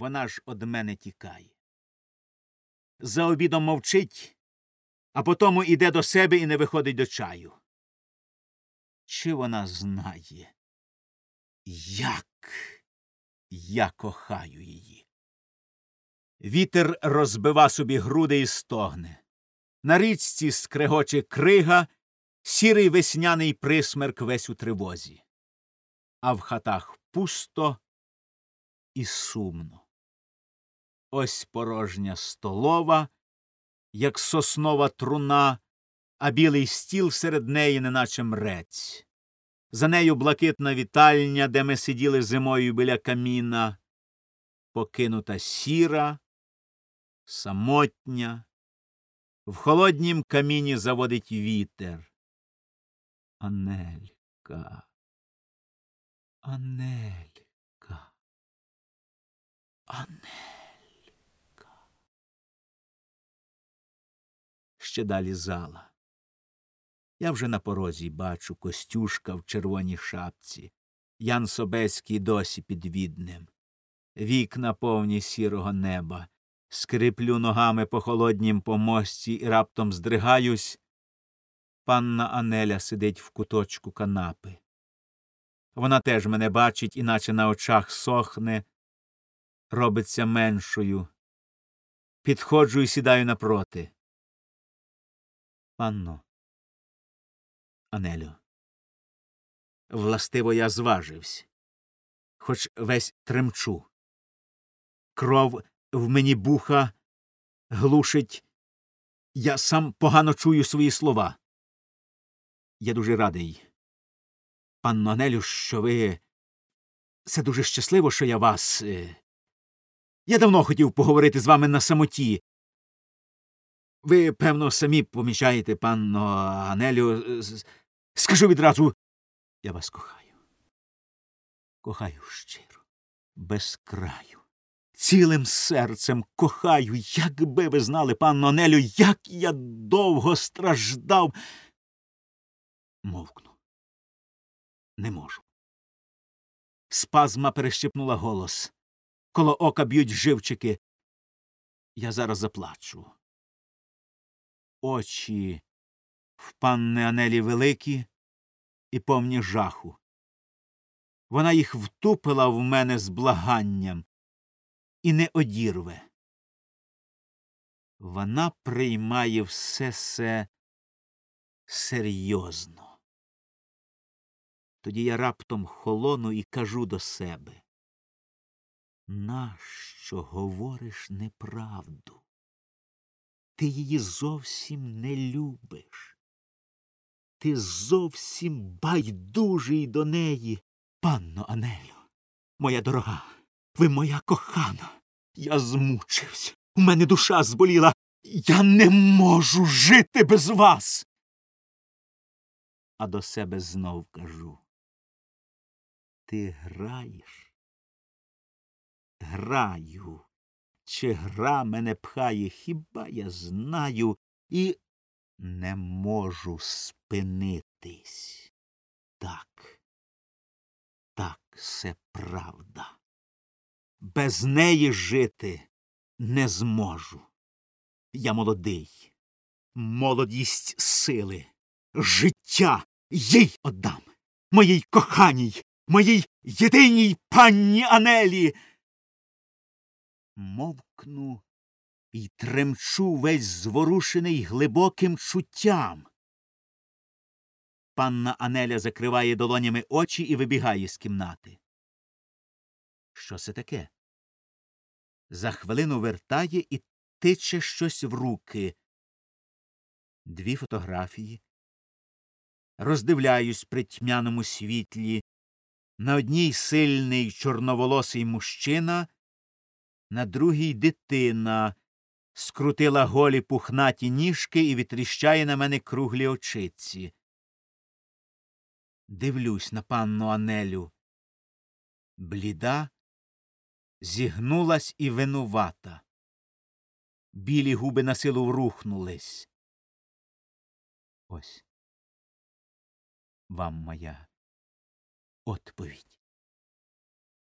Вона ж од мене тікає. За обідом мовчить, а потому іде до себе і не виходить до чаю. Чи вона знає, як я кохаю її? Вітер розбива собі груди і стогне. На річці скрегоче крига, сірий весняний присмерк весь у тривозі. А в хатах пусто і сумно. Ось порожня столова, як соснова труна, а білий стіл серед неї, неначе мрець. За нею блакитна вітальня, де ми сиділи зимою біля каміна, покинута сіра, самотня. В холоднім каміні заводить вітер. Анелька. Анелька. Анелька. Ще далі зала. Я вже на порозі бачу Костюшка в червоній шапці. Ян Собеський досі під відним. Вікна повні сірого неба. Скриплю ногами по холоднім помості і раптом здригаюсь. Панна Анеля сидить в куточку канапи. Вона теж мене бачить, іначе на очах сохне, робиться меншою. Підходжу і сідаю напроти. Панно. Анелю. Властиво я зважився, хоч весь тремчу. Кров в мені буха глушить. Я сам погано чую свої слова. Я дуже радий. Панно Анелю, що ви. Це дуже щасливо, що я вас. е, Я давно хотів поговорити з вами на самоті. Ви, певно, самі помічаєте, панно Анелю. Скажу відразу. Я вас кохаю. Кохаю щиро, без краю. Цілим серцем кохаю, якби ви знали, панно Анелю, як я довго страждав. Мовкну. Не можу. Спазма перещепнула голос. Коло ока б'ють живчики. Я зараз заплачу. Очі в панни Анелі великі і повні жаху. Вона їх втупила в мене з благанням і не одірве. Вона приймає все се серйозно. Тоді я раптом холону і кажу до себе Нащо говориш неправду? Ти її зовсім не любиш. Ти зовсім байдужий до неї, панно Анелю. Моя дорога, ви моя кохана. Я змучився. У мене душа зболіла. Я не можу жити без вас. А до себе знов кажу. Ти граєш? Граю. Чи гра мене пхає, хіба я знаю і не можу спинитись. Так, так, це правда. Без неї жити не зможу. Я молодий, молодість сили, життя їй отдам, моїй коханій, моїй єдиній панні Анелі. Мовкну і тремчу весь зворушений глибоким чуттям. Панна Анеля закриває долонями очі і вибігає з кімнати. Що це таке? За хвилину вертає і тиче щось в руки. Дві фотографії. Роздивляюсь при тьмяному світлі. На одній сильний чорноволосий мужчина, на другій дитина скрутила голі пухнаті ніжки і витріщає на мене круглі очиці. Дивлюсь на панну Анелю. Бліда, зігнулась і винувата. Білі губи на силу врухнулись. Ось вам моя відповідь.